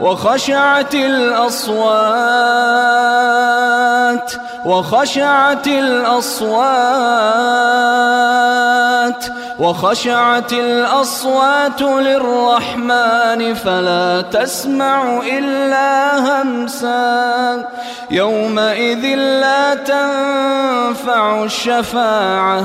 وخشعت الأصوات وخشعت الأصوات وخشعت الأصوات للرحمن فلا تسمع إلا همسا. يومئذ لا تنفع الشفاعة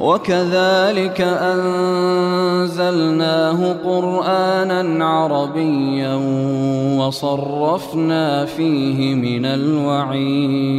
وكذلك أنزلناه قرآنا عربيا وصرفنا فيه من الوعيد.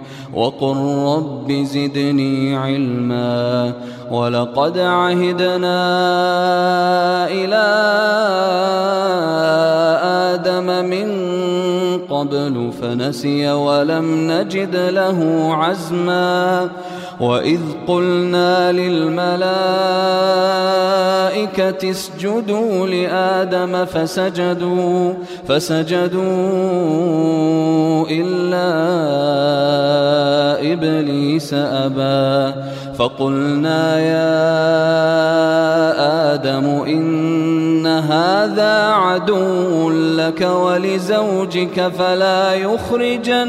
وقل رب زدني علما ولقد عهدنا إلى آدم من قبل فنسي ولم نجد له عزما وإذ قلنا للملائكة اسجدوا لآدم فسجدوا فسجدوا إلا إبليس أبى. فقلنا يا آدم إن هذا عدو لك ولزوجك فلا يخرجنكما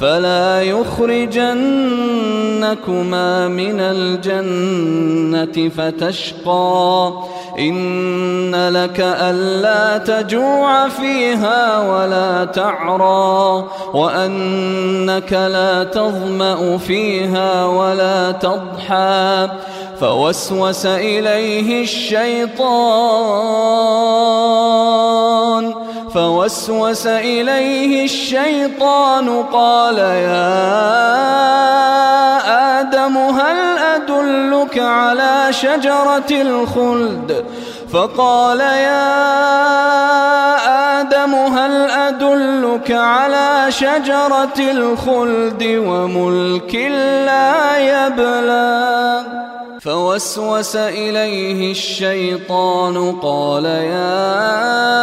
فلا يخرجنكما من الجنة فتشقى. إن لك ألا تجوع فيها ولا تعرى وأنك لا تظمأ فيها ولا تضحى. فوسوس إليه الشيطان فوسوس إليه الشيطان قال يا آدم هل أدلك على شجرة الخلد؟ فقال يا آدم هل أدلك على شجرة الخلد وملك لا يبلى فوسوس إليه الشيطان قال يا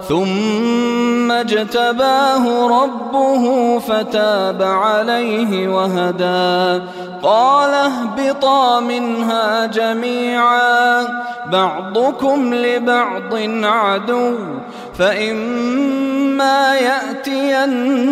ثم اجتباه ربه فتاب عليه وهدى. قال اهبطا منها جميعا بعضكم لبعض عدو فإما يأتينكم